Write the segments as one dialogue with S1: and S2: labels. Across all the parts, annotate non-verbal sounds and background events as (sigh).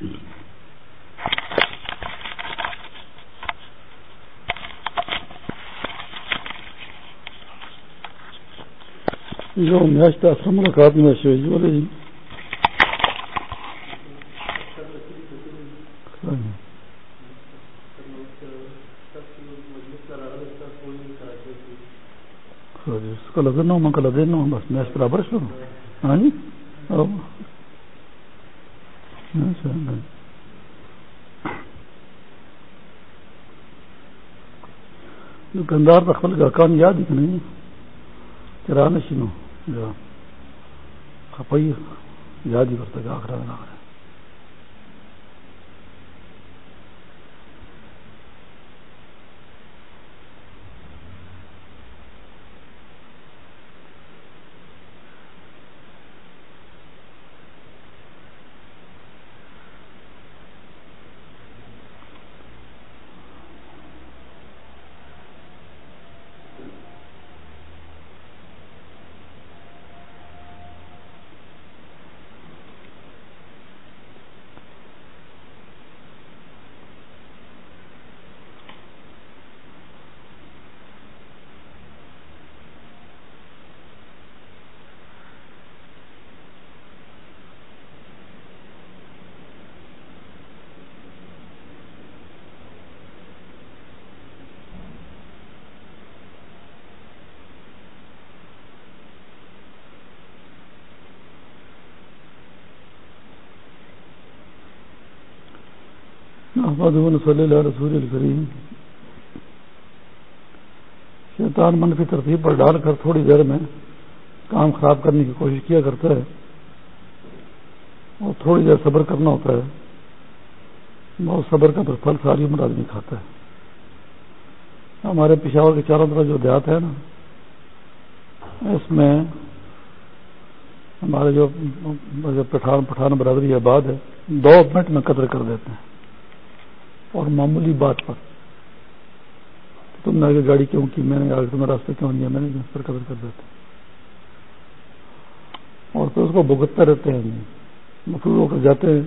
S1: جو میچ تھا ملاقات میں شیج بولے جی کل دینا میں کل دینا بس میچ برابر شروع ہاں جی دکاندار تو کا کام یاد ہی نہیں کرانے شنو خپائی یاد ہی کرتا کہ صلی اللہ رسول الکریم شیطان منفی ترتیب پر ڈال کر تھوڑی دیر میں کام خراب کرنے کی کوشش کیا کرتا ہے اور تھوڑی دیر صبر کرنا ہوتا ہے، بہت صبر کا پھل ساری عمر آدمی کھاتا ہے۔ ہمارے پشاور کے چاروں طرف جو دیہات ہے نا، اس میں ہمارے جو پٹھان پٹھان برادری آباد ہے، دو منٹ میں قدر کر دیتے ہیں۔ اور معمولی بات پر۔ تم نے آگے گاڑی کیوں کی؟ میں نے آگے تمہیں راستہ کیوں لیا میں نے اس پر قدر کر دیتے اور پھر اس کو بھگتتے رہتے ہیں۔ مفرور ہو کر جاتے ہیں۔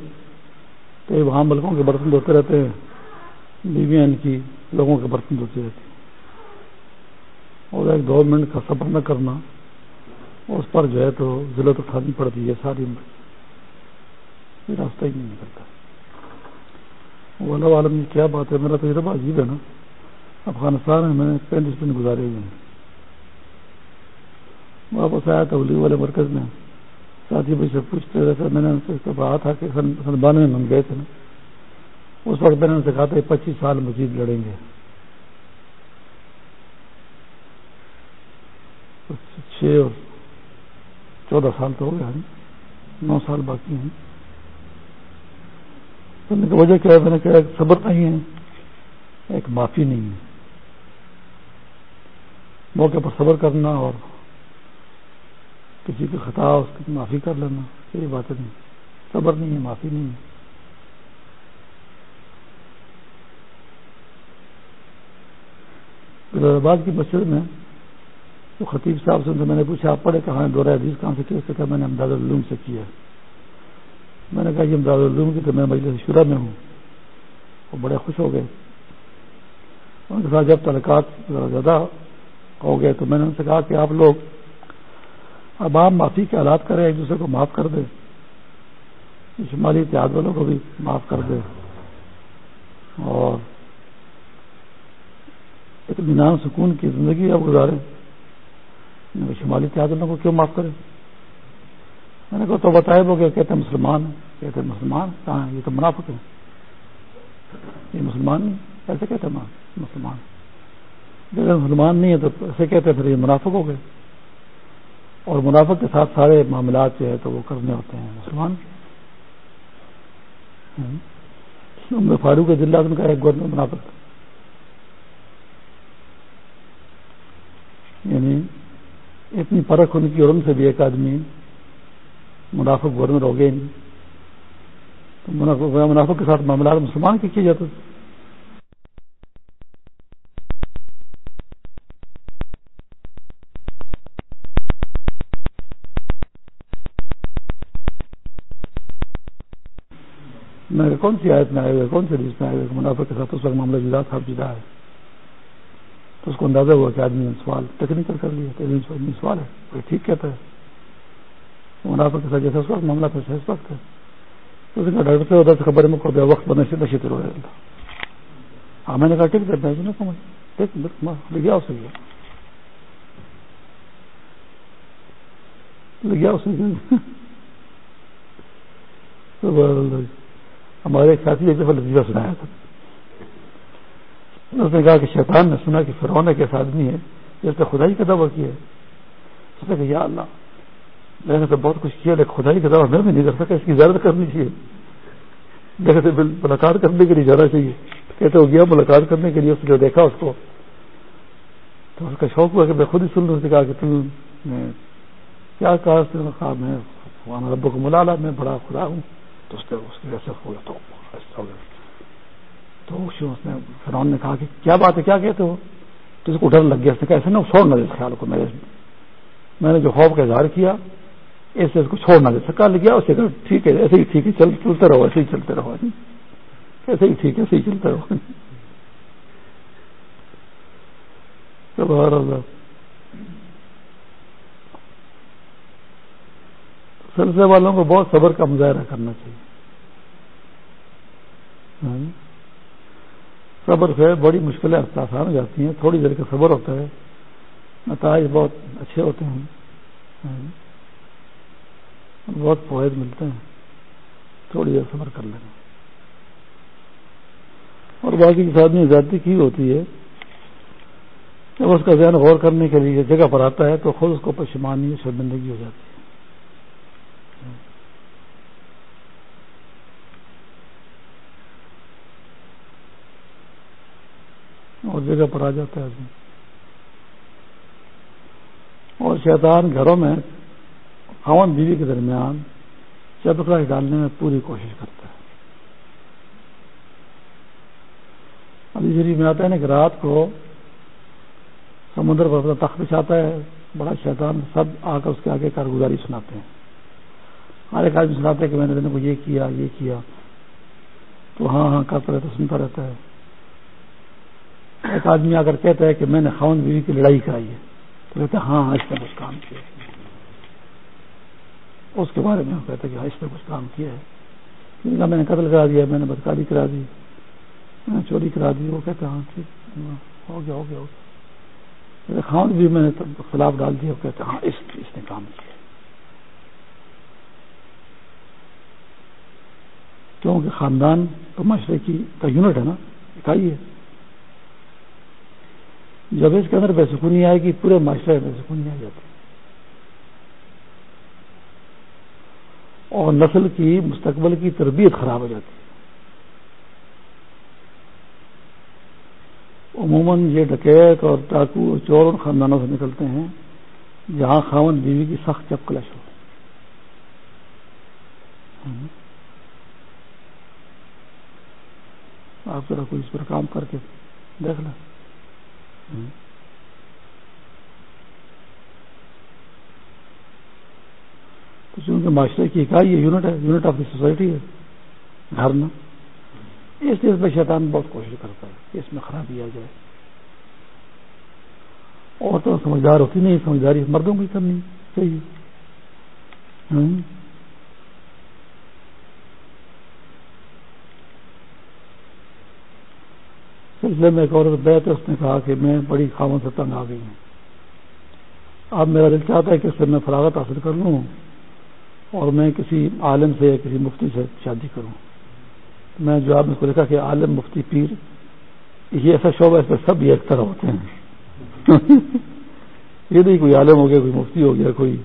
S1: تو وہاں ملکوں کے برتن دھوتے رہتے ہیں۔ بیویاں ان کی لوگوں کے برتن دھوتے رہتے ہیں۔ اور ایک دو منٹ کا سفر نہ کرنا، اس پر جو ہے تو ضلعت اٹھانی پڑتی ہے ساری راستہ ہی نہیں نکلتا۔ اللہ عالم کیا بات ہے؟ میرا تجربہ عجیب ہے نا۔ افغانستان میں میں نے پینتیس دن گزارے ہوئے ہیں۔ واپس آیا تبلیغ والے مرکز میں۔ ساتھی بھائی سے پوچھتے رہتے میں نے ان سے کہا تھا کہ سن بانوے میں ہم گئے تھے نا۔ اس وقت میں نے ان سے کہا تھا کہ پچیس سال مزید لڑیں گے۔ چھ اور چودہ سال تو ہو گیا نو سال باقی ہیں۔ وجہ کیا ہے؟ میں نے کہا، ایک صبر نہیں ہے، ایک معافی نہیں ہے۔ موقع پر صبر کرنا اور کسی کی خطا، اس کی معافی کر لینا، یہ بات نہیں صبر نہیں ہے، معافی نہیں ہے۔ آباد کی مسجد میں تو خطیب صاحب سے میں نے پوچھا، آپ پڑھے کہاں دورہ حدیث کہاں سے؟ کیسے کہا، میں نے امداد العلوم سے کیا۔ میں نے کہا کہ امداد العلوم کی تو میں مجلس شورا میں ہوں۔ وہ بڑے خوش ہو گئے۔ ان کے ساتھ جب تعلقات زیادہ ہو گئے تو میں نے ان سے کہا کہ آپ لوگ اب آپ معافی کے حالات کریں، ایک دوسرے کو معاف کر دیں۔ شمالی اتحاد والوں کو بھی معاف کر دیں۔ اور اطمینان، سکون کی زندگی اب گزارے شمالی اتحاد والوں کو کیوں معاف کریں؟ میں نے کہا تو بتائے وہ کہتے ہیں مسلمان کہتے ہیں مسلمان؟ کہاں یہ تو منافق ہے یہ مسلمان نہیں ایسے کہتے ہیں مسلمان جب مسلمان نہیں ہے تو ایسے کہتے ہیں پھر یہ منافق ہو گئے۔ اور منافق کے ساتھ سارے معاملات جو ہے تو وہ کرنے ہوتے ہیں۔ مسلمان؟ فاروق ضلع ان کا ایک گورنر منافق یعنی اتنی فرق ان کی اور ان سے بھی ایک آدمی منافق گورنر ہو گئے نہیں۔ تو منافق کے ساتھ معاملات مسلمان کے کیے جاتے میں کون سی آیت میں آئے ہوئے؟ کون سی حدیث میں آئے ہوئے منافع کے ساتھ اس وقت معاملہ جدا تھا جدا ہے؟ تو اس کو اندازہ ہوا کہ آدمی نے سوال ٹیکنیکل کر لیا سوال ہے، کوئی ٹھیک کہتا ہے؟ منافع کے ساتھ جیسا اس وقت معاملہ پیسہ اس وقت ہے۔ تو اس کا ڈاکٹر سے ہوتا خبر میں کو وقت بنے سے نشے رہے ہاں میں نے کہا، ٹھیک ہے نا سمجھ ٹھیک لے گیا اسے گیا لے گیا ہمارے ساتھی ایک دفعہ لطیفہ سنایا تھا۔ اس نے کہا کہ شیطان نے سنا کہ فرعون ایک ایسا آدمی ہے جس نے خدائی کا دعویٰ کیا ہے۔ اس نے کہا، یا اللہ میں نے تو بہت کچھ کیا، لیکن خدائی کا دعویٰ میں بھی نہیں کر سکا، اس کی زیادت کرنی چاہیے۔ جیسے ملاقات کرنے کے لیے جانا چاہیے۔ کہتے ہو گیا ملاقات کرنے کے لیے، اس نے جو دیکھا اس کو۔ تو اس کا شوق ہوا کہ میں خود ہی سن لوں، اس نے کہا کہ تم نے کیا کہا اس نے؟ کہا، میں ربو کو ملا میں بڑا خدا ہوں۔ تو اس نے اس نے ہو تو تو اس نے فرعون نے کہا کہ کیا بات ہے، کیا کہتے ہو؟ تو اس کو ڈر لگ گیا، اس نے کہا ایسے نا چھوڑ نہ دے خیال کو۔ میرے میں نے جو خوف کا اظہار کیا ایسے اس کو چھوڑ نہ دے سکا لگ گیا اسے کہا، ٹھیک ہے، ایسے ہی ٹھیک ہے، چل چلتے رہو، ایسے ہی چلتے رہو۔ ایسے ہی ٹھیک ہے، ایسے ہی چلتے رہو۔ اللہ۔ سلسلے والوں کو بہت صبر کا مظاہرہ کرنا چاہیے۔ ہاں جی۔ صبر سے بڑی مشکلیں آسان ہو جاتی ہیں۔ تھوڑی دیر کا صبر ہوتا ہے۔ نتائج بہت اچھے ہوتے ہیں۔ ہاں جی۔ بہت فوائد ملتے ہیں۔ تھوڑی دیر صبر کر لینا۔ اور باقی کس آدمی زیادتی کی ہوتی ہے، جب اس کا ذہن غور کرنے کے لیے جگہ پر آتا ہے، تو خود اس کو پشمانی شرمندگی ہو جاتی ہے۔ اور جگہ پر آ جاتا ہے آدمی۔ اور شیطان گھروں میں خون بیوی کے درمیان چپکڑا ڈالنے میں پوری کوشش کرتا ہے۔ ابھی شریف میں آتا ہے نا کہ رات کو سمندر پر اپنا تخت بچھاتا ہے، بڑا شیطان سب آ کر اس کے آگے کارگزاری سناتے ہیں۔ ہر ایک آدمی سناتے ہیں کہ میں نے کو یہ کیا یہ کیا۔ تو ہاں ہاں کرتا رہتا سنتا رہتا ہے۔ ایک آدمی آ کر کہتا ہے کہ میں نے خاون بیوی کی لڑائی کرائی ہے۔ تو کہتے ہیں ہاں اس نے کچھ کام کیا۔ اس کے بارے میں وہ کہتے کہ ہاں اس نے کچھ کام کیا ہے۔ میں نے قتل کرا دیا، میں نے بدکاری کرا دی، میں نے چوری کرا دی۔ وہ کہتے ہاں ٹھیک ہاں، ہو گیا ہو گیا ہو گیا۔ خاون بھی میں نے خلاف ڈال دیا، وہ کہتے ہاں اس اس نے کام کیا کیونکہ خاندان تو معاشرے کی کا یونٹ ہے نا، اکائی ہے۔ جب اس کے اندر بے سکونی آئے گی، پورے معاشرے میں بے سکونی آ جاتی ہے۔ اور نسل کی مستقبل کی تربیت خراب ہو جاتی ہے۔ عموماً یہ ڈکیت اور ڈاکو اور چور اور خاندانوں سے نکلتے ہیں جہاں خاون بیوی کی سخت چپ کلش ہو۔ آپ ذرا کوئی اس پر کام کر کے دیکھ لیں۔ تو چونکہ معاشرے کی اکائی ہے یونٹ ہے یونٹ آف دی سوسائٹی ہے، گھر میں۔ اس لیے اس میں شیطان بہت کوشش کرتا ہے کہ اس میں خرابی آ جائے۔ اور تو سمجھدار ہوتی نہیں، سمجھداری مردوں کی کرنی چاہیے۔ ہاں۔ سلسلے میں ایک عورت بیت اس نے کہا کہ میں بڑی خاموں سے تنگ آ گئی ہوں۔ اب میرا دل چاہتا ہے کہ اس سے میں فراغت حاصل کر لوں۔ اور میں کسی عالم سے یا کسی مفتی سے شادی کروں۔ میں جو آپ نے کو لکھا کہ عالم، مفتی، پیر، یہ ایسا شعبہ اس میں سب یہ ایک طرح ہوتے ہیں۔ (laughs) یہ نہیں کوئی عالم ہو گیا، کوئی مفتی ہو گیا، کوئی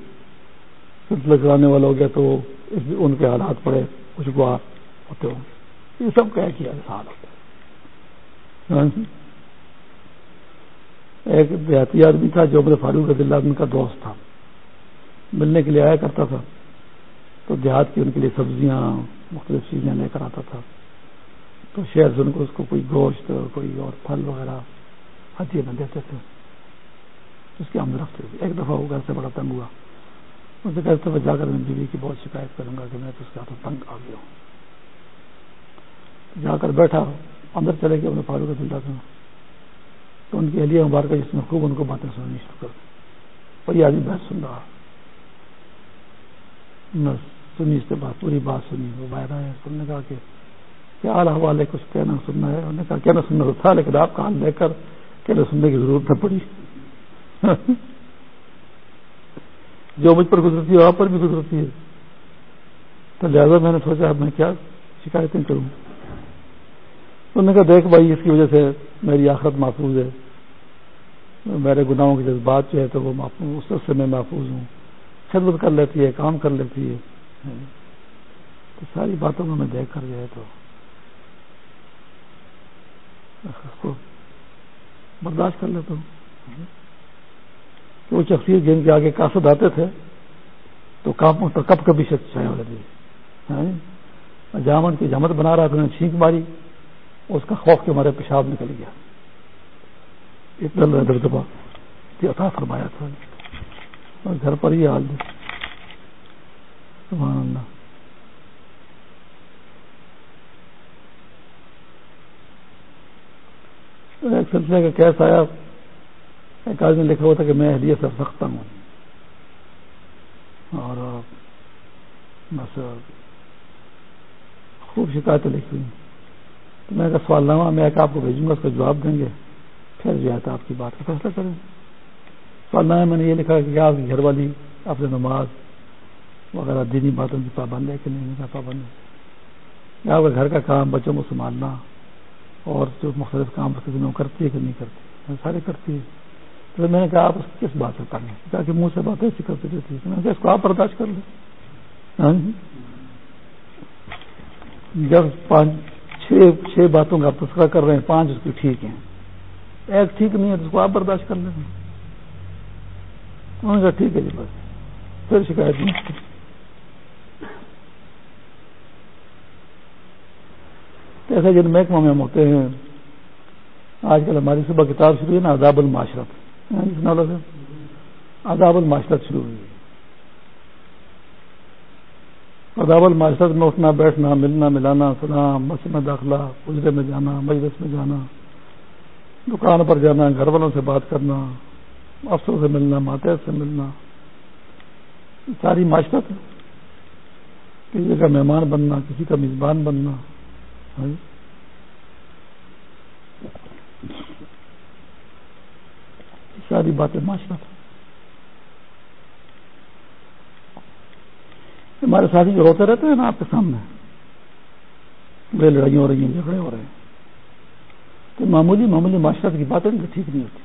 S1: سلسلہ کرانے والا ہو گیا تو ان کے حالات پڑے کچھ گوا ہوتے ہوں۔ یہ سب کیا کیا حال ہوتا ہے۔ ہاں جی۔ ایک دیہاتی آدمی تھا جو میرے فاروق رضی اللہ کا دوست تھا۔ ملنے کے لیے آیا کرتا تھا۔ تو دیہات کی ان کے لیے سبزیاں مختلف چیزیں لے کر آتا تھا۔ تو شہر سے ان کو، اس کو کوئی گوشت کوئی اور پھل وغیرہ ہتھی میں دیتے تھے۔ اس کی آمد رفتے ایک دفعہ وہ گھر سے بڑا تنگ ہوا۔ اس سے کہتے ہوئے جا کر میں بیوی کی بہت شکایت کروں گا کہ میں تو اس کے ہاتھوں تنگ آ گیا ہوں۔ جا کر بیٹھا، اندر چلے گئے۔ اپنے فاروق دلہ سے تو ان کی اہلیہ مبارکہ، جس میں خوب ان کو باتیں سننی شروع کر اور یہ آدمی بحث سن رہا۔ بس۔ سنی، اس کے بعد پوری بات سنی۔ وہ باہر آئے سننے کا کہ کیا حال حوالے کچھ کہنا سننا ہے؟ انہوں نے کہا، کہنا سننا تو تھا، لیکن آپ کا حال لے کر کہنا سننے کی ضرورت نہ پڑی۔ (laughs) جو مجھ پر گزرتی ہے، آپ پر بھی گزرتی ہے۔ تو لہٰذا میں نے سوچا میں کیا شکایتیں کروں؟ انہوں نے کہا، دیکھ بھائی، اس کی وجہ سے میری آخرت محفوظ ہے۔ میرے گناہوں کے جذبات جو ہے، تو وہ اس سے میں محفوظ ہوں۔ خدمت کر لیتی ہے، کام کر لیتی ہے۔ تو ساری باتوں کو میں دیکھ کر جو ہے تو اس کو برداشت کر لیتا ہوں۔ وہ شخصیت جن کے آگے کاسد آتے تھے، تو تو کب کبھی شخص چھائے ہو جاتی ہاں؟ جامن کی جامت بنا رہا تھا نے چھینک ماری اس کا خوف کے مارے پیشاب نکل گیا۔ اتنا دبدبا عطا فرمایا تھا۔ اور گھر پر ہی حال دے سبحان اللہ۔ ایک سلسلے کا کیس آیا۔ ایک آدمی لکھا ہوا تھا کہ میں اہلیت سے سخت ہوں۔ اور بس خوب شکایتیں لکھی ہوئی۔ تو میں کا سوال نامہ، میں ایک آپ کو بھیجوں گا، اس کا جواب دیں گے۔ پھر جو ہے تو آپ کی بات کا فیصلہ کریں۔ سوال نامہ میں نے یہ لکھا کہ آپ کی گھر والی اپنے نماز وغیرہ دینی باتوں کی پابند ہے کہ نہیں پابند ہے۔ آپ کا گھر کا کام بچوں کو سنبھالنا اور جو مختلف کام کرتی ہے کہ نہیں کرتی سارے کرتی ہے۔ تو میں نے کہا آپ اس کس بات سے کریں کہا کہ منہ سے بات ایسی کرتی رہتی ہے میں نے کہا اس کو آپ برداشت کر لیں۔ ہاں جی۔ جب پانچ، چھ چھ باتوں کا تذکرہ کر رہے ہیں، پانچ اس کی ٹھیک ہیں۔ ایک ٹھیک نہیں ہے تو اس کو آپ برداشت کر لیں۔ انہوں نے کہا ٹھیک ہے جی بس۔ پھر شکایت نہیں۔ ایسے جن محکموں میں ہم ہوتے ہیں، آج کل ہماری صبح کتاب شروع ہے نا عذاب المعاشرت۔ ہاں جی، اس عذاب المعاشرت شروع ہوئی۔ عذاب المعاشرت میں اٹھنا، بیٹھنا، ملنا، ملانا سلام بس میں داخلہ اجرے میں جانا، مجلس میں جانا، دکان پر جانا، گھر والوں سے بات کرنا، افسروں سے ملنا، ماتحت سے ملنا۔ ساری معاشرت، کسی کا مہمان بننا، کسی کا میزبان بننا۔ ساری باتیں معاشرت ہمارے ساتھی جو روتے رہتے ہیں نا آپ کے سامنے بے لڑائیاں ہو رہی ہیں جھگڑے ہو رہے ہیں تو معمولی معمولی معاشرت کی باتیں ٹھیک نہیں ہوتی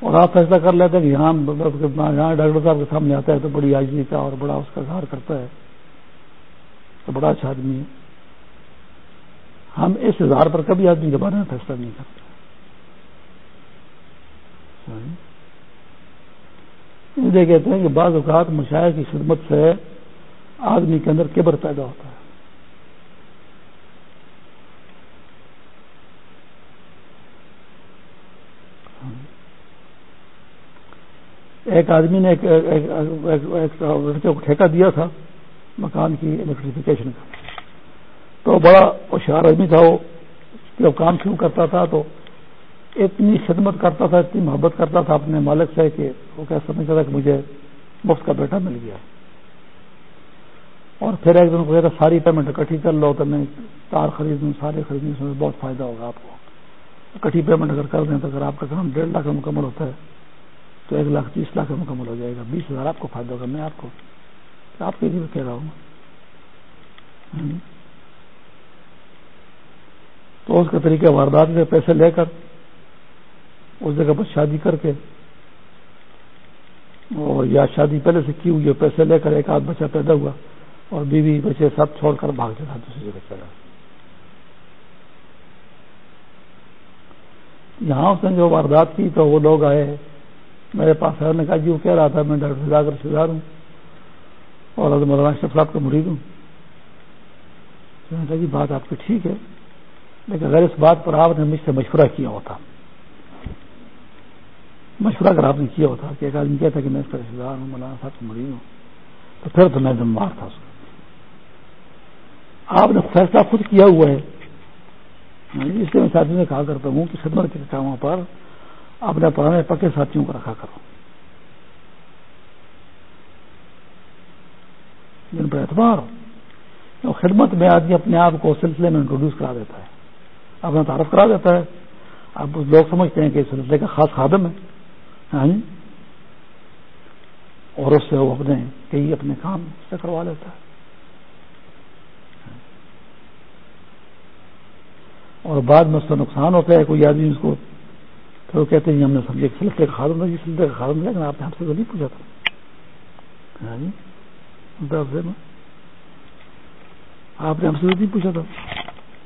S1: اور آپ فیصلہ کر لیتے ہیں کہ یہاں ڈاکٹر صاحب کے سامنے آتا ہے تو بڑی آجی کا اور بڑا اس کا گھر کرتا ہے تو بڑا اچھا آدمی ہے ہم اس اظہار پر کبھی آدمی کے بارے میں فیصلہ نہیں کرتے یہ کہتے ہیں کہ بعض اوقات مشاعر کی خدمت سے آدمی کے اندر کبر پیدا ہوتا ہے ایک آدمی نے ایک لڑکے کو ٹھیکہ دیا تھا مکان کی الیکٹریفیکیشن کا۔ تو بڑا ہوشیار آدمی تھا وہ، جب کام شروع کرتا تھا تو اتنی خدمت کرتا تھا، اتنی محبت کرتا تھا اپنے مالک سے کہ وہ کیا سمجھتا تھا کہ مجھے مفت کا بیٹا مل گیا۔ اور پھر ایک دن کو کہتا ساری پیمنٹ اکٹھی کر لو تو میں تار خرید دوں سارے خریدنے سے بہت فائدہ ہوگا آپ کو۔ اکٹھی پیمنٹ اگر کر دیں تو اگر آپ کا کام ڈیڑھ لاکھ مکمل ہوتا ہے تو ایک لاکھ تیس لاکھ مکمل ہو جائے گا، بیس ہزار آپ کو فائدہ ہوگا، میں آپ کو آپ کے لیے کہہ رہا ہوں۔ تو اس کے طریقے واردات سے پیسے لے کر، اس جگہ پر شادی کر کے، اور یا شادی پہلے سے کی ہوئی پیسے لے کر ایک آدھ بچہ پیدا ہوا اور بیوی بچے سب چھوڑ کر بھاگ جاتا دوسری جگہ چلا۔ یہاں اس نے جو واردات کی تو وہ لوگ آئے، میرے پاس نے کہا جی وہ کہہ رہا تھا، میں ڈاکٹر فضا کر شدار ہوں۔ اور مولانا اشرف صاحب کا مرید ہوں کہا جی بات آپ کی ٹھیک ہے، لیکن اگر اس بات پر آپ نے مجھ سے مشورہ کیا ہوتا، مشورہ اگر آپ نے کیا ہوتا کہ ایک آدمی کہتا کہ میں اس کا رشتے دار ہوں، مولانا صاحب کا مریض ہوں تو پھر تو میں دم مار تھا اس کا آپ نے فیصلہ خود کیا ہوا ہے۔ ہاں جی، اس لیے میں ساتھیوں سے کہا کرتا ہوں کہ خدمت کے کاموں پر اپنے پرانے پکے ساتھیوں کو رکھا کرو۔ جن پر اعتبار ہو۔ خدمت میں آدمی اپنے آپ کو سلسلے میں انٹروڈیوس کرا دیتا ہے۔ اپنا تعارف کرا دیتا ہے۔ اب لوگ سمجھتے ہیں کہ اس سلسلے کا خاص خادم ہے۔ ہاں جی؟ اور اس سے وہ اپنے کئی اپنے کام سے کروا لیتا ہے۔ اور بعد میں اس کا نقصان ہوتا ہے۔ کوئی آدمی اس کو تو کہتے ہیں ہم نے سمجھے سلسلے کا خادم نہیں سلسلے کا خادم لیکن آپ نے ہم سے تو نہیں پوچھا تھا۔ ہاں جی؟ آپ نے ہم سے نہیں پوچھا تھا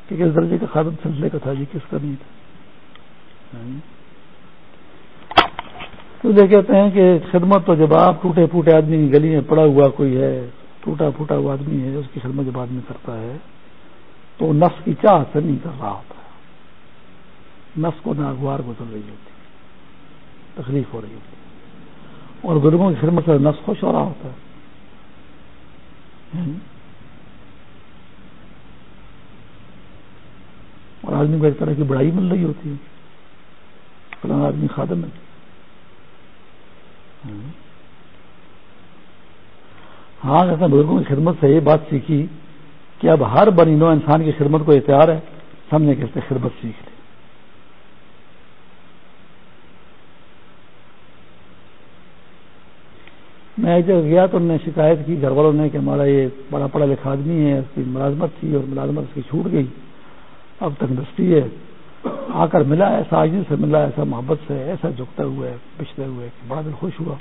S1: کہ کس درجے کا خادم سلسلے کا تھا جی کس کا نہیں تھا؟ تو یہ کہتے ہیں کہ خدمت تو جب آپ ٹوٹے پھوٹے آدمی کی گلی میں پڑا ہوا کوئی ہے، ٹوٹا پھوٹا ہوا آدمی ہے، اس کی خدمت جب آدمی کرتا ہے، تو نفس کی چاہ سے نہیں کر رہا ہوتا۔ نفس کو ناگوار گزر رہی ہوتی، تکلیف ہو رہی ہوتی۔ اور گرگوں کی خدمت سے نفس خوش ہو رہا ہوتا۔ ہے اور آدمی کو ایک طرح کی بڑائی مل رہی ہوتی ہے۔ فلاں آدمی خادم ہے۔ ہاں۔, ہاں۔ ایسا بزرگوں کی خدمت سے یہ بات سیکھی کہ اب ہر بنی نو انسان کی خدمت کو اختیار ہے۔ سامنے کیسے خدمت سیکھ لی میں ایک جگہ گیا تو انہوں نے شکایت کی، گھر والوں نے کہ ہمارا یہ بڑا پڑھا لکھا آدمی ہے، اس کی ملازمت تھی اور ملازمت اس کی چھوٹ گئی۔ اب تک ہے۔ آ کر ملا، ایسا آج سے ملا، ایسا محبت سے، ایسا جھکتا ہوا ہے پچھلے ہوئے بڑا دل خوش ہوا۔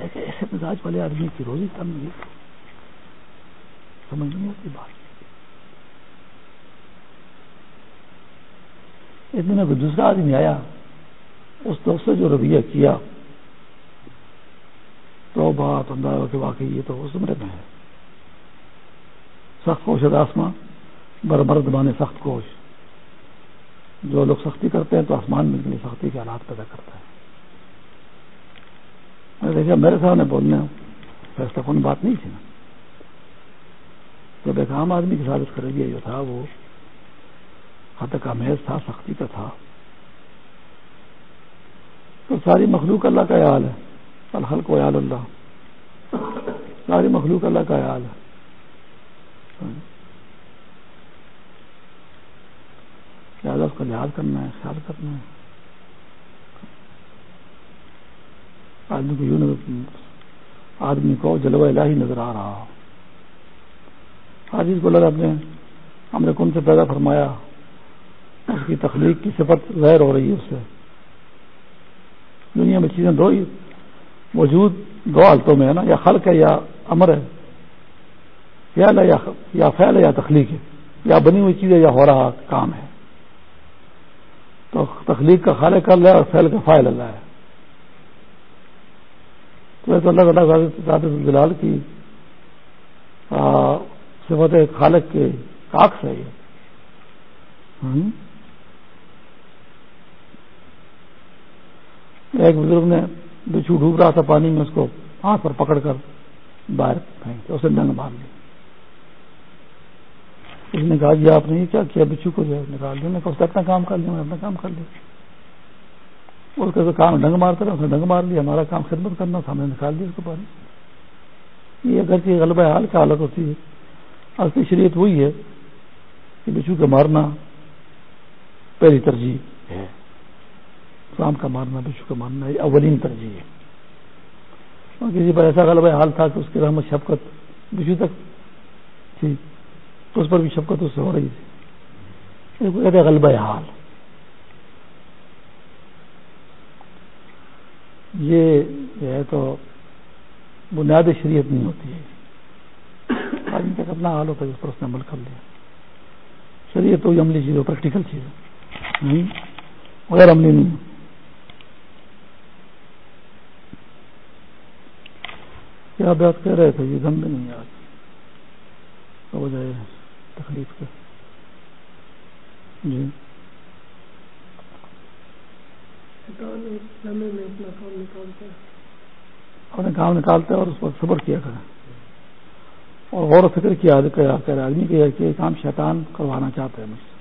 S1: ایسے مزاج والے آدمی کی روزی کم نہیں۔ سمجھ نہیں آتی بات۔ اتنے میں کوئی دوسرا آدمی آیا، اس دوست سے جو رویہ کیا۔ تو بات اندازہ کہ واقعی یہ تو اس عمرے میں ہے۔ سخت کوش آسمان بر مرد بانے سخت کوش جو لوگ سختی کرتے ہیں تو آسمان میں اتنی سختی کے حالات پیدا کرتا ہے۔ دیکھا، میرے سامنے بولنے فیصلہ کون بات نہیں تھی نا۔ جب ایک عام آدمی کے ساتھ اس کا جو تھا، وہ حد کا محض تھا، سختی کا تھا۔ تو ساری مخلوق اللہ کا حال ہے۔ الحل کو حال اللہ۔ ساری مخلوق اللہ کا حال ہے۔ لہٰذا اس کا لحاظ کرنا ہے، خیال کرنا ہے؟ آدمی کو یوں آدمی کو جلوہ الہی نظر آ رہا۔ آج اس کو لگا اپنے ہم نے کون سے پیدا فرمایا؟ اس کی تخلیق کی صفت ظاہر ہو رہی ہے اس سے۔ دنیا میں چیزیں دو ہی موجود دو حالتوں میں ہے نا، یا خلق ہے، یا امر ہے، یا فیل ہے، یا تخلیق ہے، یا بنی ہوئی چیز ہے، یا ہو رہا کام ہے۔ تو تخلیق کا خالق اللہ ہے اور فیل کا فائل اللہ ہے۔ تو اللہ تعالیٰ جلال کی صفت خالق کے کاک سے ایک بزرگ نے بچھو ڈوب رہا تھا پانی میں اس کو ہاتھ پر پکڑ کر باہر پھینک اسے ڈنگ مار لی اس نے کہا جی آپ نے یہ کیا کیا؟ بچھو کو جو نکال دیا۔ اس نے اپنا کام کر لیا، میں اپنا کام کر لیا۔ اس کا کام ڈنگ مارتا رہا اس نے ڈنگ مار لیا۔ ہمارا کام خدمت کرنا تھا، ہم نے نکال دیا اس کو پانی۔ یہ اگر کہ غلبہ حال کا حالت ہوتی ہے۔ اصلی شریعت وہی ہے کہ بچھو کا مارنا پہلی ترجیح ہے۔ کام کا مارنا بچھو کا مارنا یہ اولین ترجیح ہے۔ اور کسی پر ایسا غلبہ حال تھا کہ اس کی رحمت، شفقت بچھو تک تھی، تو اس پر بھی شفقت اس سے ہو رہی تھی۔ کہتے غلبہ حال۔ یہ جو ہے تو بنیادی شریعت نہیں ہوتی ہے۔ آدمی کا اپنا حال ہوتا ہے جس پر اس نے عمل کر لیا۔ شریعت تو عملی چیز ہو پریکٹیکل چیز ہے غیر عملی نہیں۔ کیا بات کہہ رہے تھے؟ یہ دم بھی نہیں آج۔ ہو جائے تکلیف کا جی۔ اپنے کام نکالتے اور اس پر صبر کیا کریں اور غور و فکر کی عادت کر آدمی کہ یہ کام شیطان کروانا چاہتا ہے مجھ سے۔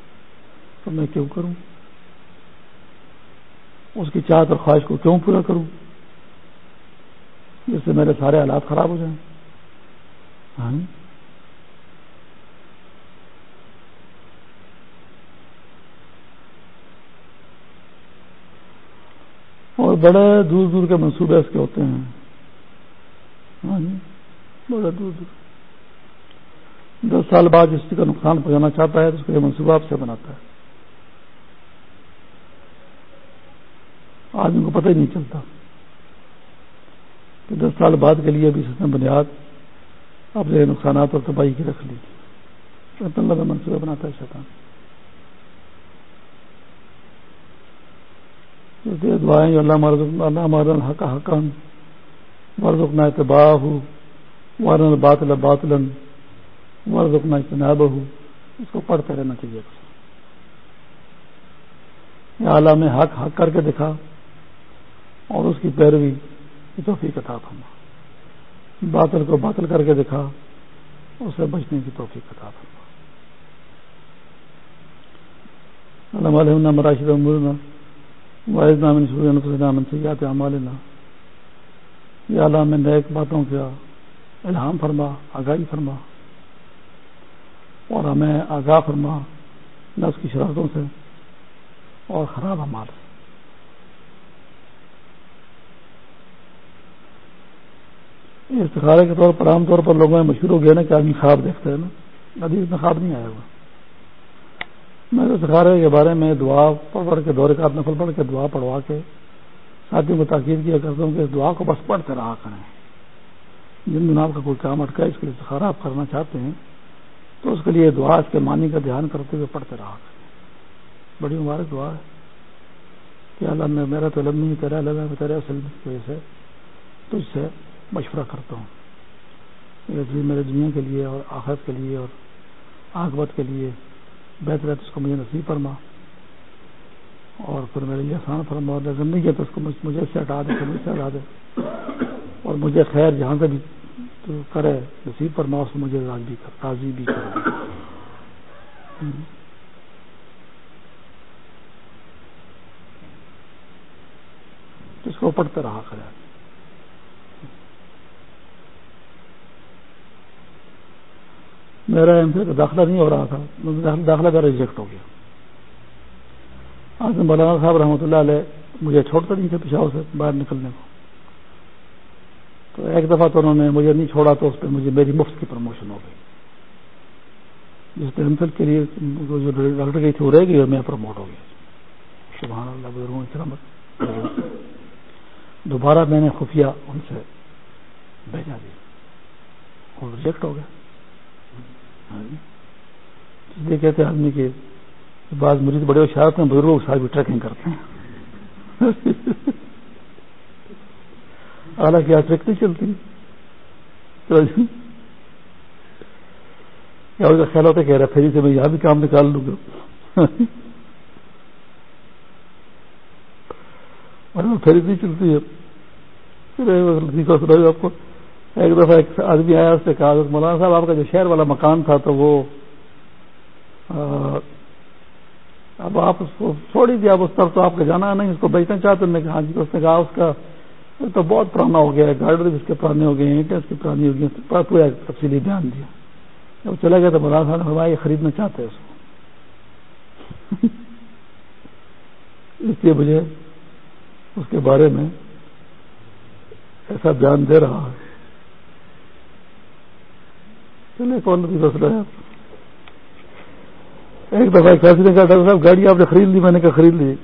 S1: تو میں کیوں کروں؟ اس کی چاہت اور خواہش کو کیوں پورا کروں؟ جس سے میرے سارے حالات خراب ہو جائیں۔ ہاں اور بڑے دور دور کے منصوبے اس کے ہوتے ہیں۔ ہاں بڑے دور دور۔ دس سال بعد جس کا نقصان پہنچانا چاہتا ہے، تو اس کا یہ منصوبہ آپ سے بناتا ہے۔ آدمی کو پتہ ہی نہیں چلتا۔ کہ دس سال بعد کے لیے بھی اس نے بنیاد اپنے نقصانات اور تباہی کی رکھ لی اللہ کا منصوبہ بناتا ہے شیطان۔ دعائیں اللہ مرد اللہ مرن حق حقن مرد اپنا اتباع ہو ورن باطل باطلن مرد اپنا اجتناب ہو اس کو پڑھتے رہنا چاہیے۔ اعلیٰ میں حق حق کر کے دکھا اور اس کی پیروی توفیق عطا فرما باطل کو باطل کر کے دکھا اسے بچنے کی توفیق عطا فرما علم علیہ مراشد امورنا واحد نامن شروع سیات عمالنا یا اللہ، میں نیک باتوں کا الہام فرما، آگاہی فرما۔ اور ہمیں آگاہ فرما، نفس کی شرارتوں سے اور خراب عمال استخارے کے طور پر عام طور پر لوگوں میں مشہور ہو گیا نا کہ آدمی خواب دیکھتے ہیں نا۔ ابھی میں خواب نہیں آیا ہوا۔ میں استخارے کے بارے میں دعا پڑھ پڑھ کے دورے کا نفل پڑھ کے دعا پڑھوا کے ساتھیوں کو تاکید کیا کرتا ہوں کہ اس دعا کو بس پڑھتے رہا کریں۔ جن دن آپ کا کوئی کام اٹکا ہے اس کے لیے استخارہ آپ کرنا چاہتے ہیں، تو اس کے لیے دعا اس کے معنی کا دھیان کرتے ہوئے پڑھتے رہا کریں۔ بڑی مبارک دعا ہے۔ کہ اللہ میں میرا تو علم نہیں تیرا لگا تیرا کی وجہ سے تجھ سے۔ مشورہ کرتا ہوں۔ میرے دنیا کے لیے اور آخرت کے لیے اور آگوت کے لیے بہتر ہے تو اس کو مجھے نصیب فرما۔ اور پھر میرے لیے آسان فرما اور نہیں کیا تو اس کو مجھے سے ہٹا دے، مجھ سے ہٹا دے۔ اور مجھے خیر جہاں سے بھی تو کرے، نصیب فرما، اس کو مجھے راضی کر راضی بھی کر۔ اس کو پڑھتے رہا کرے میرا ایم سے داخلہ نہیں ہو رہا تھا داخلہ میرا ریجیکٹ ہو گیا۔ آج مولانا صاحب رحمۃ اللہ علیہ، مجھے چھوڑتے نہیں تھے پشاور سے باہر نکلنے کو۔ تو ایک دفعہ تو انہوں نے مجھے نہیں چھوڑا تو اس پہ مجھے میری مفت کی پروموشن ہو گئی۔ جس پہ ایم کے لیے جو ڈاکٹر گئی تھی وہ رہ گئی اور میں پروموٹ ہو گیا۔ سبحان اللہ دوبارہ میں نے خفیہ ان سے بھیجا دیا۔ اور ریجیکٹ ہو گیا۔ اس لیے کہتے ہیں آدمی کے بعض مریض بڑے ہوشیار ہیں بزرگوں کے ساتھ بھی ٹریکنگ کرتے ہیں۔ حالانکہ آج ٹریک نہیں چلتی۔ کا خیال ہوتا کہہ رہا پھر سے میں یہاں بھی کام نکال لوں گا۔ پھر نہیں چلتی ہے۔ آپ کو ایک دفعہ ایک آدمی آیا، اس نے کہا مولانا صاحب، آپ کا جو شہر والا مکان تھا تو وہ اب آپ اس کو چھوڑی دی اب اس طرف تو آپ کا جانا نہیں، اس کو بیچنا چاہتے نے کہا ہاں جی اس نے کہا، اس کا تو بہت پرانا ہو گیا ہے گاڑی بھی اس کے پرانے ہو گئے ہیں اینٹیں اس کی پرانی ہو گئی پورا تفصیلی دھیان دیا۔ جب چلا گیا تو مولانا صاحب نے فرمایا، یہ خریدنا چاہتے ہیں اس کو۔ (laughs) اس لیے مجھے اس کے بارے میں ایسا بیان دے رہا ہے۔ کون سی فیصلہ ہے ایک دفعہ ایک فیصلے نے کہا، ڈاکٹر صاحب، گاڑی آپ نے خرید لی، میں نے کہا خرید لی۔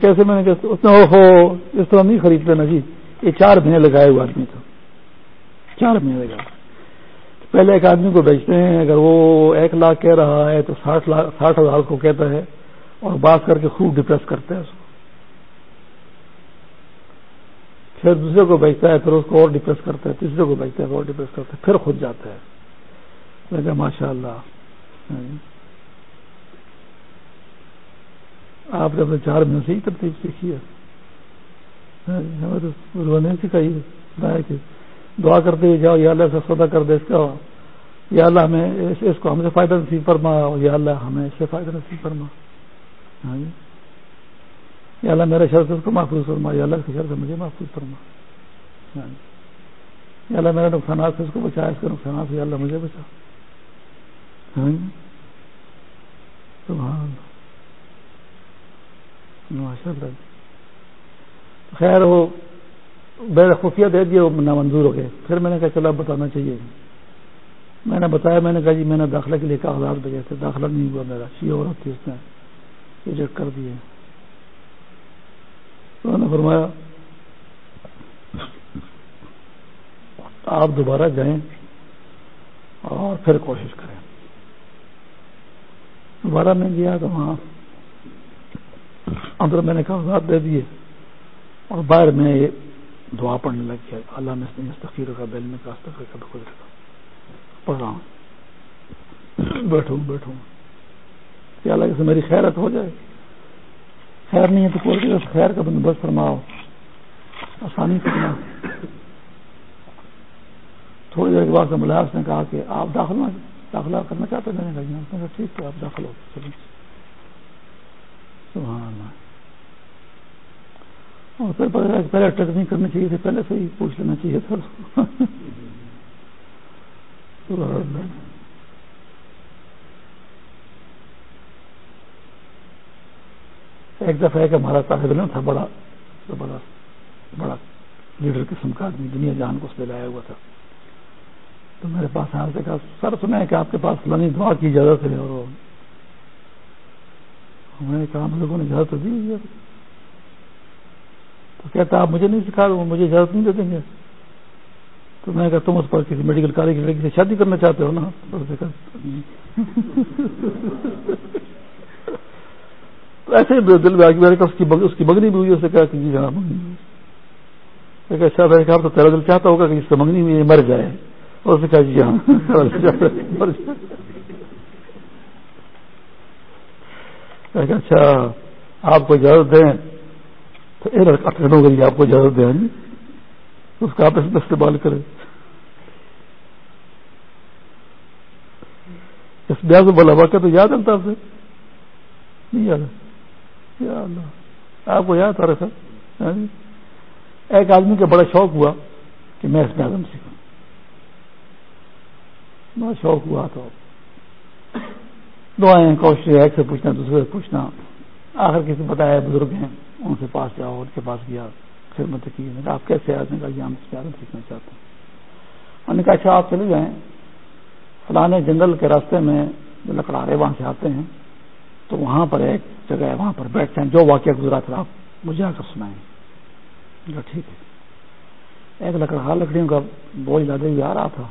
S1: کیسے؟ میں نے کہا، اس نے ہو اس طرح نہیں خرید لینا جی۔ یہ چار مہینے لگائے ہوئے آدمی تو۔ چار مہینے لگا پہلے ایک آدمی کو بیچتے ہیں، اگر وہ ایک لاکھ کہہ رہا ہے تو ساٹھ لاکھ، ساٹھ ہزار کو کہتا ہے اور بات کر کے خوب ڈپریس کرتے ہیں اس کو۔ پھر دوسرے کو بیچتا ہے، پھر اس کو اور ڈپریس کرتا ہے، تیسرے کو بیچتا ہے، اور ڈپریس کرتا ہے، پھر خود جاتا ہے۔ میں ماشاء اللہ آپ نے اپنے چار مہینے سے ہی ترتیب سیکھی ہے۔ ہمیں تو نہیں سکھائی ہے کہ دعا کرتے ہوئے جاؤ، یا اللہ سے سودا کر دے اس کا۔ یا اللہ ہمیں اس کو ہم سے فائدہ نصیب فرما، یا اللہ ہمیں اس سے فائدہ نصیب فرما۔ ہاں جی۔ یا اللہ میرے شر سے اس کو محفوظ فرما، یا اللہ کے شر سے مجھے محفوظ فرما۔ ہاں جی۔ یا اللہ میرے نقصانات سے اس کو بچا، اس کے نقصانات سے یا اللہ مجھے بچا۔ ہاں جی۔ خیر، وہ بے خفیہ دے دیے وہ نامنظور ہو گئے۔ پھر میں نے کہا چلا بتانا چاہیے۔ میں نے بتایا، میں نے کہا جی میں نے داخلہ کے لیے کاغذات بھیجے تھے داخلہ نہیں ہوا میرا سی عورت تھی اس نے۔ ریجیکٹ کر دیے انہوں نے فرمایا، آپ دوبارہ جائیں اور پھر کوشش کریں۔ دوبارہ میں گیا تو وہاں اندر میں نے کاغذات دے دیے۔ اور باہر میں دعا پڑھنے لگ گیا۔ اللہ میں مستقیر کا بیل میں کا پڑھ رہا ہوں۔ بیٹھوں بیٹھوں کیا لگے سے میری خیرت ہو جائے۔ خیر نہیں ہے تو کوئی اس خیر کا بندوبست فرماؤ۔ آسانی کرنا تھوڑی دیر کے بعد ملاس نے کہا کہ آپ داخلہ داخلہ کرنا چاہتے ہیں؟ میں نے کہا جی، ٹھیک ہے آپ داخل ہو۔ چلیے سبحان اللہ۔ اور پھر پہلے ٹک نہیں کرنی چاہیے تھی، پہلے سے ہی پوچھ لینا چاہیے تھا۔ ایک دفعہ ایک ہمارا طالب علم تھا بڑا بڑا بڑا لیڈر قسم کا آدمی، دنیا جان کو اس پہ لایا ہوا تھا۔ تو میرے پاس آیا کہا، سر سنا ہے کہ آپ کے پاس فلانی دعا کی اجازت ہے اور میں نے کہا، ہم لوگوں نے اجازت دی ہوئی تو کہتا، آپ مجھے نہیں سکھا رہے مجھے اجازت نہیں دے دیں گے۔ تو میں نے کہا، تم اس پر کسی میڈیکل کالج کی لڑکی سے شادی کرنا چاہتے ہو نا؟ تو ایسے دل میں آ میرے اس کی اس کی مگنی بھی ہوئی، اسے کہا کہ جی ہاں منگنی اچھا میں کہا، تو تیرا دل چاہتا ہوگا کہ اس سے منگنی میں مر جائے۔ اور اسے کہا جی ہاں۔ (laughs) مر جائے۔ اچھا آپ کو اجازت دیں۔ تو ایک لڑکا ٹرین ہو گئی آپ کو اجازت دیں۔ جی اس کا آپ اس میں استعمال کریں۔ اس بیاض بلا واقع تو یاد ہے الطاف سے؟ نہیں یاد ہے۔ اللہ؟ آپ کو یاد آ رہا ہاں جی؟ ایک آدمی کا بڑا شوق ہوا کہ میں اس میں اعظم سیکھوں۔ بڑا شوق ہوا تو۔ دعائیں کوشش ایک سے پوچھنا، دوسرے سے پوچھنا۔ آخر کسی بتایا، بزرگ ہیں، ان کے پاس جاؤ، ان کے پاس گیا، خدمت کی۔ آپ کیسے آدمی کا یہ ہم اس میں پیار سیکھنا چاہتے ہیں۔ انہوں نے کہا اچھا آپ چلے جائیں۔ فلانے جنگل کے راستے میں جو لکڑارے وہاں سے آتے ہیں تو وہاں پر ایک جگہ ہے، وہاں پر بیٹھتے ہیں، جو واقعہ گزرا تھا، آپ مجھے آ کر سنائیں۔ ٹھیک ہے۔ ایک لکڑا لکڑیوں کا بوجھ لادے ہوئے آ رہا تھا۔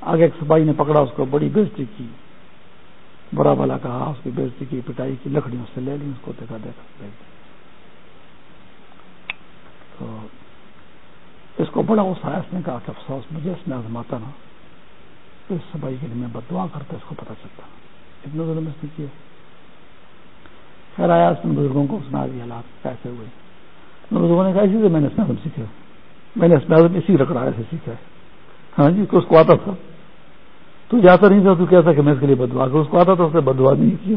S1: آگے ایک سپاہی نے پکڑا، اس کو بڑی بےزتی کی۔ برا بلا کہا، اس کی بےزتی کی، پٹائی کی، لکڑیوں سے لے لی، اس کو دیکھا دیکھا تو اس کو بڑا غصہ اس نے کہا کہ افسوس، مجھے اس میں آزماتا نا اس سبائی کے لیے میں بدوا کرتا، اس کو پتا چلتا۔ اتنا ظلم اس نے کیا۔ خیر آیا اس نے بزرگوں کو سنا دیا حالات کیسے ہوئے۔ بزرگوں نے کہا، اسی سے میں نے اس میں سیکھا۔ میں نے اس میں اسی رکڑا سے سیکھا۔ ہے ہاں جی کہ اس کو آتا تھا۔ تو جاتا نہیں تھا، تو کہتا کہ میں اس کے لیے بدوا کر اس کو آتا تھا، اس نے بدوا نہیں کی۔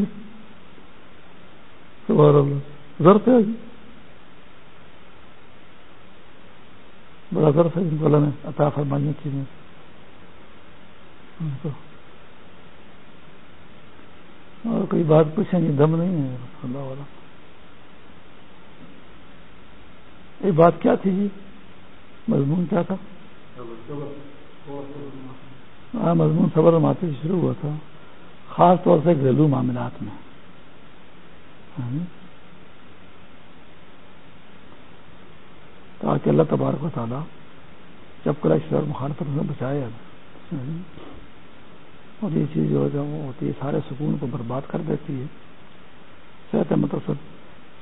S1: ضرورت ہے بڑا ضرورت ہے ان کو اللہ نے عطا فرمائی چیزیں اور کوئی بات پوچھیں گے دم نہیں ہے اللہ والا۔ یہ بات کیا تھی جی؟ مضمون کیا تھا؟ ہاں مضمون صبر ماتے سے شروع ہوا تھا۔ خاص طور سے گھریلو معاملات میں۔ ہاں جی۔ تاکہ اللہ تبارک و تعالیٰ جب کلا شور مخالفت سے بچائے۔ ہاں جی۔ اور یہ چیز جو ہے وہ ہوتی ہے، سارے سکون کو برباد کر دیتی ہے۔ صحت متصد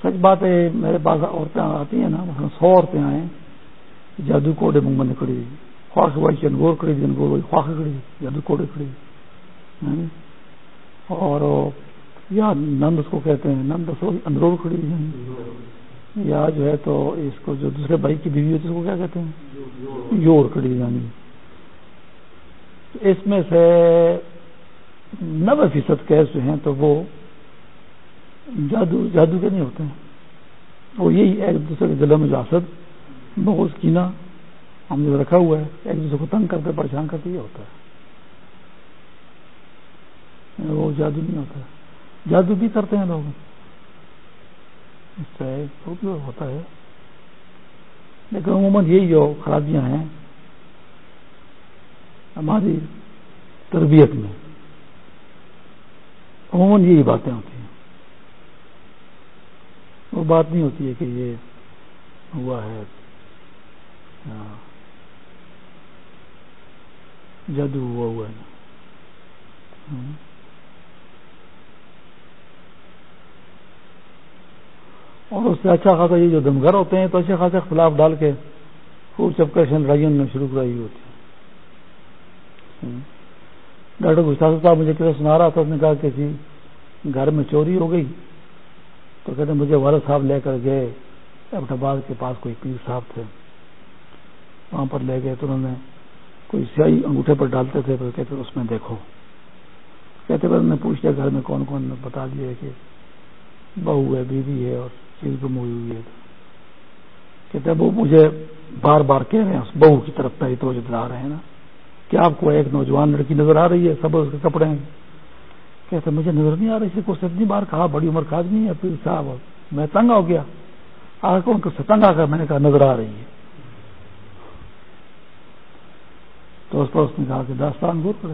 S1: سچ بات ہے میرے پاس عورتیں آتی ہیں نا، مثلا سو عورتیں آئیں جادو کوڑے منگ میں نکڑی خواہ وائی انگور کڑی دی انگور خواہ کڑی، جادو کوڑے کڑی۔ ہاں جی۔ اور یا نند اس کو کہتے ہیں، نند اندرور کھڑی یا جو ہے تو اس کو جو دوسرے بھائی کی بیوی ہوتی ہے اس کو کیا کہتے ہیں؟ یور کڑی جانی اس میں سے نبے فیصد کیس جو ہیں تو وہ جادو جادو کے نہیں ہوتے ہیں۔ وہ یہی ایک دوسرے کے دلوں میں جو آسد بہت کینا ہم نے رکھا ہوا ہے، ایک دوسرے کو تنگ کرتے، پریشان کرتے، یہ ہوتا ہے۔ وہ جادو نہیں ہوتا۔ جادو بھی کرتے ہیں لوگ۔ اس سے ہوتا ہے۔ لیکن عموماً یہی جو خرابیاں ہیں ہماری تربیت میں۔ عموماً یہی باتیں ہوتی ہیں۔ وہ بات نہیں ہوتی ہے کہ یہ ہوا ہے۔ ہاں۔ جادو ہوا ہوا ہے۔ ہاں۔ اور اس سے اچھا خاصا یہ جو دمگر ہوتے ہیں تو اچھے خاصے خلاف ڈال کے خوب چپکشن لڑائیوں نے شروع کرائی ہوتی ڈاکٹر گستاخ صاحب مجھے کسی سنا رہا تھا، اس نے کہا کہ جی گھر میں چوری ہو گئی۔ تو کہتے مجھے والد صاحب لے کر گئے آباد کے پاس کوئی پیر صاحب تھے۔ وہاں پر لے گئے تو انہوں نے کوئی سیاہی انگوٹھے پر ڈالتے تھے تو کہتے اس میں دیکھو۔ کہتے انہوں نے پوچھ لیا گھر میں کون کون بتا دیا کہ بہو ہے، بیوی ہے اور چیز گم ہوئی ہوئی ہے۔ کہتے وہ مجھے بار بار کہہ رہے ہیں، اس بہو کی طرف پہ توجہ دلا رہے ہیں نا۔ کہ آپ کو ایک نوجوان لڑکی نظر آ رہی ہے، سب اس کے کپڑے ہیں۔ کہتے مجھے نظر نہیں آ رہی کو اتنی بار کہا، بڑی عمر کا آدمی ہے، پھر صاحب، میں تنگ ہو گیا۔ آ کون سے تنگ آ کر میں نے کہا، نظر آ رہی ہے۔ تو اس پر اس نے کہا کہ داستان گور کرے۔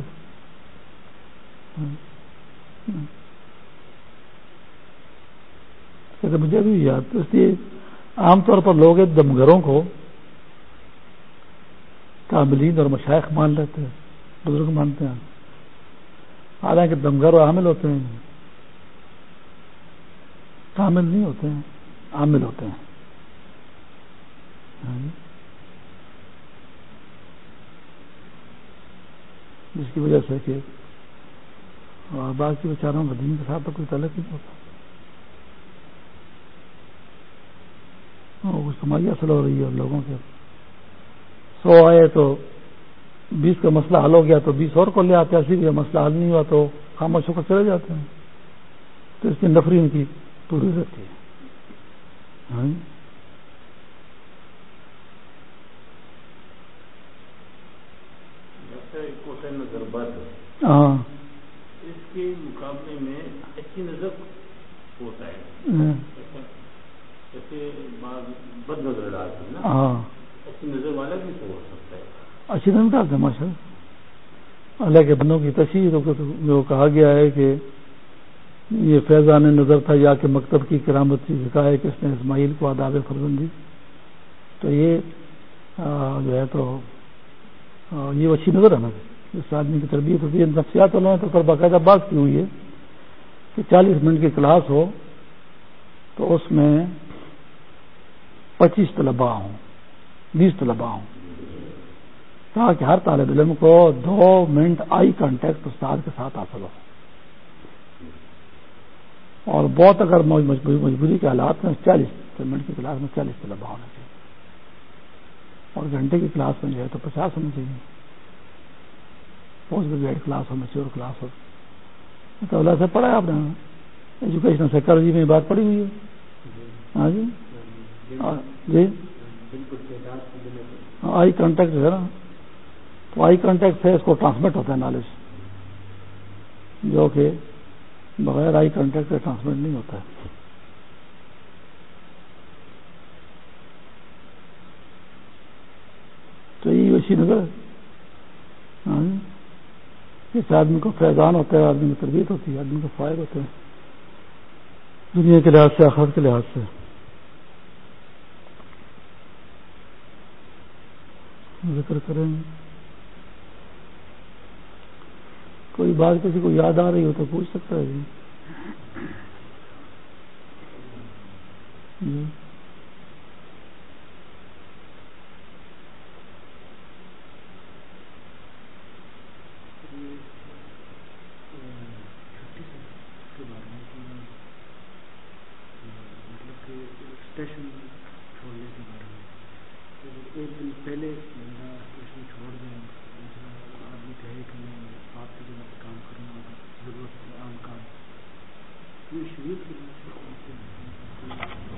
S1: کہتے مجھے بھی یاد اس لیے عام طور پر لوگ دمگروں کو کاملین اور مشائق مان لیتے ہیں، بزرگ مانتے ہیں۔ حالانکہ دمگر اور عامل ہوتے ہیں۔ کامل نہیں ہوتے ہیں، عامل ہوتے ہیں۔ ہاں جی۔ جس کی وجہ سے کہ باقی بیچاروں کا دین کے ساتھ تو کوئی تعلق نہیں ہوتا۔ کچھ کمائی اصل ہو رہی ہے لوگوں کے سو آئے تو بیس کا مسئلہ حل ہو گیا تو بیس اور کو لے آتے ایسی بھی مسئلہ حل نہیں ہوا تو خاموشوں کو چلے جاتے ہیں۔ تو اس کی نفری ان کی پوری رہتی ہے۔ ہاں۔ جی۔ ہاں۔ اس کے مقابلے میں اچھی نظر ہوتا ہے۔ بد نظر ڈالتی ہے ہاں۔ اچھی نظر والا بھی تو ہو سکتا ہے اچھی نظر ڈالتے ماشاء اللہ کے بندوں کی تشہیر جو کہا گیا ہے کہ یہ فیضان نظر تھا، یا کہ مکتب کی کرامت کی سکھا ہے کہ اس نے اسماعیل کو آداب فرزندی تو یہ جو ہے تو یہ اچھی نظر ہے نا اس آدمی کی تربیت ہوتی ہے نفسیات والوں نے تو پر باقاعدہ بات کی ہوئی ہے کہ چالیس منٹ کی کلاس ہو تو اس میں پچیس طلبا ہوں، بیس طلبا ہوں۔ کہا کہ ہر طالب علم کو دو منٹ آئی کانٹیکٹ استاد کے ساتھ حاصل ہو۔ اور بہت اگر مجبوری کے حالات میں چالیس منٹ کی کلاس میں چالیس طلبا ہونا چاہیے۔ اور گھنٹے کی کلاس میں جو ہے تو پچاس ہونا چاہیے۔ پوسٹ گریجویٹ کلاس ہو میچور کلاس ہو۔ تو اللہ سے پڑھا آپ نے۔ ایجوکیشن سیکالوجی میں بات پڑی ہوئی ہے۔ ہاں جی۔ جی۔ آئی کانٹیکٹ ہے نا۔ تو آئی کانٹیکٹ سے اس کو ٹرانسمٹ ہوتا ہے نالج، جو کہ بغیر آئی کانٹیکٹ سے ٹرانسمٹ نہیں ہوتا ہے۔ تو یہ اسی نظر ہاں، اس آدمی کو فیضان ہوتا ہے، آدمی کی تربیت ہوتی ہے، آدمی کو فائد ہوتے ہیں۔ دنیا کے لحاظ سے آخر کے لحاظ سے۔ ذکر کریں۔ کوئی بات کسی کو یاد آ رہی ہو تو پوچھ سکتا ہے۔ جی, جی۔
S2: چھوڑنے کے بارے میں ایک دن پہلے بندہ اسٹیشن چھوڑ دیں دوسرا آدمی کہے کہ میں آپ کی جگہ پہ کام کروں گا ضرورت عام کام یہ شریف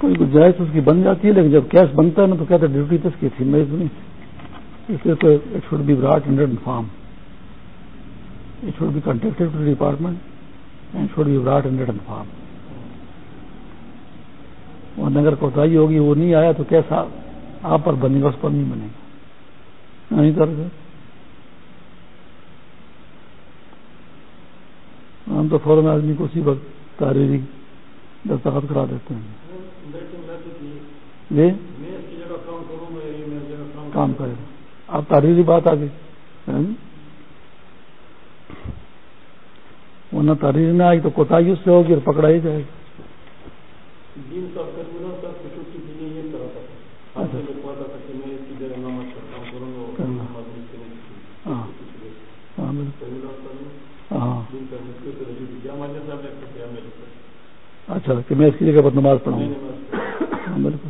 S1: کوئی گنجائش اس کی بن جاتی ہے، لیکن جب کیس بنتا ہے نا تو کہتے ڈیوٹی تو اس کی تھی، میں اس لیے تو it should be brought under form it should be contacted to department and should be brought under form اور اگر کوتا ہوگی، وہ نہیں آیا تو کیسا آپ پر بنے گا، اس پر نہیں بنے گا۔ نہیں کر ہم تو فوراً آدمی کو اسی وقت تاریخی دستخط کرا دیتے ہیں۔ جی؟ کام کرے۔ گا آپ تاریخی بات آگے ورنہ تاریخ نہ آئی تو کوتا اس سے ہوگی اور پکڑا ہی جائے گی۔ اچھا کہ میں اس کی جگہ پر نماز پڑھوں ہاں، بالکل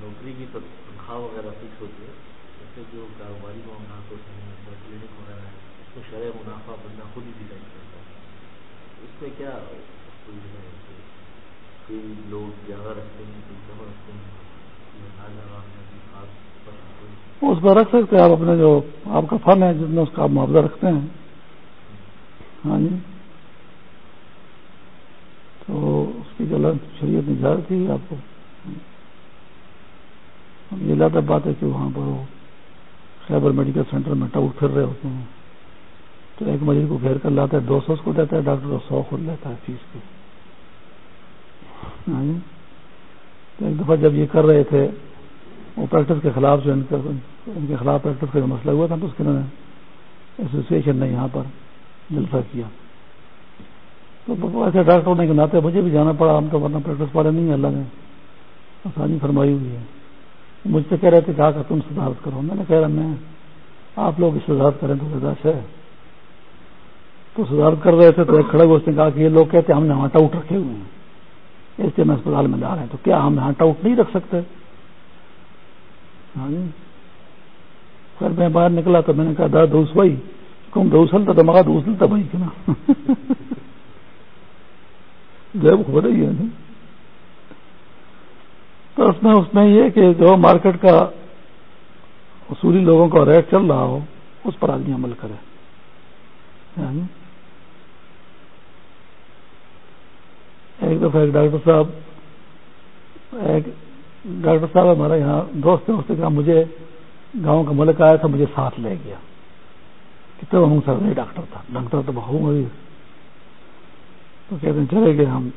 S3: نوکری کی تنخواہ وغیرہ فکس ہوتی ہے جیسے جو کاروباری معاملات ہوتے ہیں کلینک وغیرہ ہے اس کو شرح منافع بندہ خود ہی ڈیزائن کرتا ہے۔ اس میں کیا کوئی لوگ زیادہ رکھتے ہیں کوئی کم رکھتے ہیں؟
S1: اس پر رکھ سکتے ہیں آپ اپنے جو آپ کا فن ہے جس میں اس کا آپ معاوضہ رکھتے ہیں۔ ہاں جی۔ تو اس کی شریعت نے جاری تھی، آپ کو یہ لاتا بات ہے کہ وہاں پر وہ خیبر میڈیکل سینٹر میں ٹاؤٹ پھر رہے ہوتے ہیں۔ تو ایک مریض کو گھیر کر لاتا ہے، دو سو اس کو دیتا ہے، ڈاکٹر سو خود لیتا ہے فیس کی ہاں جی؟ تو ایک دفعہ جب یہ کر رہے تھے، وہ پریکٹس کے خلاف جو ان کے خلاف پریکٹس کا مسئلہ ہوا تھا، تو اس کے انہوں نے ایسوسیشن نے یہاں پر جلسہ کیا۔ تو ایسے ڈاکٹروں نے ناتے مجھے بھی جانا پڑا، ہم تو ورنہ پریکٹس والے نہیں اللہ نے آسانی فرمائی ہوئی ہے۔ مجھ سے کہہ رہے تھے کہا کہ تم صدارت کرو۔ میں نے کہہ رہا میں، آپ لوگ اس صدارت کریں تو برداشت ہے۔ تو صدارت کر رہے تھے تو ایک کھڑے ہوئے اس نے کہا کہ یہ لوگ کہتے ہیں ہم نے ہاں ٹاؤٹ رکھے ہوئے ہیں۔ اس لیے میں اسپتال میں لا رہے ہیں تو کیا ہم یہاں ٹاؤٹ نہیں رکھ سکتے؟ ہاں جی۔ پھر میں باہر نکلا تو میں نے کہا دا دوس بھائی، کم دوسل تھا تو مگا دوسل تھا بھائی کہنا جب ہو رہی ہے تو اس میں اس میں یہ کہ جو مارکیٹ کا اصولی لوگوں کا ریٹ چل رہا ہو، اس پر آدمی عمل کرے۔ یعنی ایک دفعہ ایک ڈاکٹر صاحب ایک ڈاکٹر صاحب ہمارے یہاں دوست ہیں اس نے کہا، مجھے گاؤں کا ملک آیا تھا، مجھے ساتھ لے گیا۔ کتنا ہوں سر نہیں ڈاکٹر تھا۔ ڈاکٹر تو بہو مریض تو کہتے ہیں چلے گئے ہم۔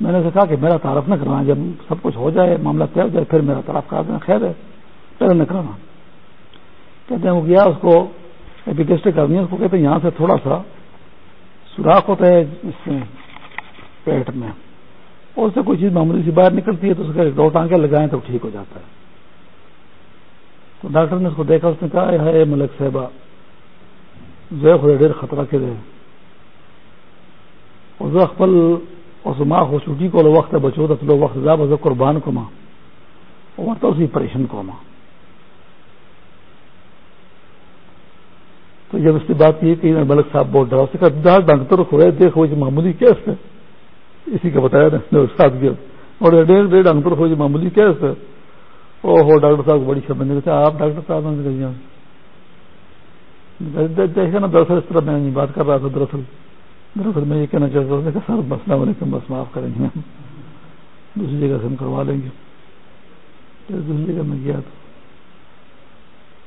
S1: میں نے اسے کہا کہ میرا تعارف نہ کرنا جب سب کچھ ہو جائے، معاملہ طے ہو جائے، پھر میرا تعارف کرا دینا۔ خیر ہے پہلے نہ کرانا کہتے ہیں وہ گیا، اس کو ایپیگسٹک کرنی اس کو کہتے ہیں یہاں سے تھوڑا سا سوراخ ہوتا ہے، اس میں، پیٹ میں۔ اور اس سے کوئی چیز معمولی سی باہر نکلتی ہے تو اس کے دو ٹانکے لگائیں تو ٹھیک ہو جاتا ہے۔ تو ڈاکٹر نے اس کو دیکھا، اس نے کہا ہے ملک صاحبہ جو خدا ڈیر خطرہ کے دے اخبل اور ماں ہو چوٹی کو وقت بچو تو لوگ وقت زیادہ بزو قربان کو ماں اور تو اسی پریشن کو ماں تو جب اس کی بات کی کہ ملک صاحب بول رہا اس نے کہا ڈاکٹر کھوئے دیکھو جی معمولی کیس ہے اسی کا بتایا نا ساتھ گیا اور ڈیڑھ ڈیڑھ ڈاکٹر ہو معمولی کیا ہے او ہو ڈاکٹر صاحب کو بڑی شبد نہیں آپ ڈاکٹر صاحب دیکھا نا دراصل اس طرح میں نہیں بات کر رہا تھا دراصل. دراصل میں یہ کہنا چاہتا ہوں کہ سر السلام علیکم، بس، معاف کریں گے۔ دوسری جگہ سے ہم کروا لیں گے۔ دوسری جگہ میں گیا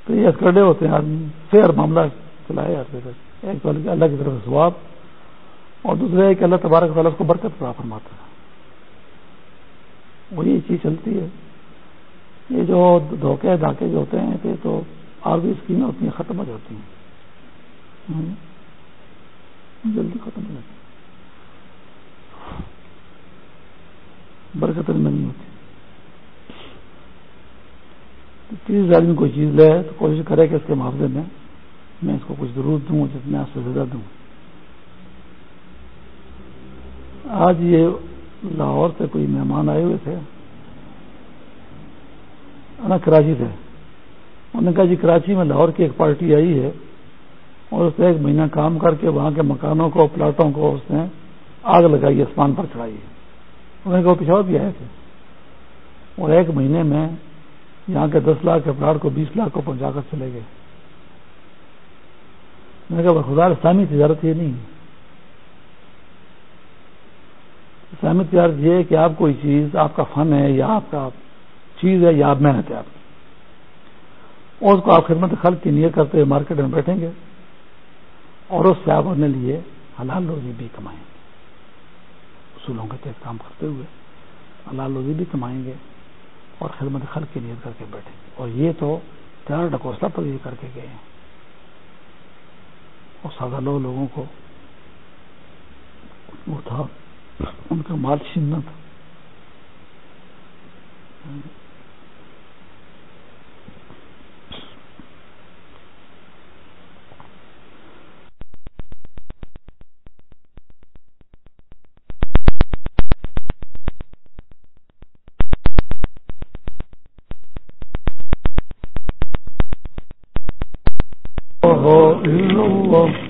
S1: تو یہ کرڈے ہوتے ہیں۔ آدمی فیئر معاملہ چلایا ایک تو اللہ کی طرف سواب اور دوسرا ہے کہ اللہ تبارک تعالیٰ اس کو برکت پڑا فرماتا ہے۔ وہی چیز چلتی ہے۔ یہ جو دھوکے، دھاکے جو ہوتے ہیں تو آرمی اسکیمیں ہوتی ہیں ختم ہو جاتی ہیں۔ جلدی ختم ہو جاتی برکت میں نہیں ہوتی۔ تیس آدمی کوئی چیز لے تو کوشش کرے کہ اس کے معاوضے میں میں اس کو کچھ ضرورت دوں جتنا سے زیادہ دوں۔ آج یہ لاہور سے کوئی مہمان آئے ہوئے تھے۔ نا کراچی سے۔ انہوں نے کہا جی کراچی میں لاہور کی ایک پارٹی آئی ہے۔ اور اس نے ایک مہینہ کام کر کے وہاں کے مکانوں کو، پلاٹوں کو اس نے آگ لگائی، آسمان پر چڑھائی۔ ہے انہوں نے کہا پشاور بھی آئے تھے۔ اور ایک مہینے میں یہاں کے دس لاکھ کے پلاٹ کو، بیس لاکھ کو پہنچا کر چلے گئے۔ میں نے کہا خدا، اسلامی تجارت یہ نہیں اسلامی تجارت یہ ہے کہ آپ کوئی چیز، آپ کا فن ہے یا آپ کا چیز ہے، یا آپ محنت ہے آپ کی۔ اور اس کو آپ خدمت خلق کی نیت کرتے ہوئے مارکیٹ میں بیٹھیں گے۔ اور اس سے آپ اپنے لیے حلال روزی بھی کمائیں گے۔ اصولوں کے تحت کام کرتے ہوئے حلال روزی بھی کمائیں گے اور خدمت خلق کی نیت کر کے بیٹھیں گے۔ اور یہ تو تیار ڈکوسلا پر یہ کر کے گئے ہیں۔ اور سادہ لو لوگوں کو وہ تھا، ان کا مال چھیننا تھا۔ إلا الله.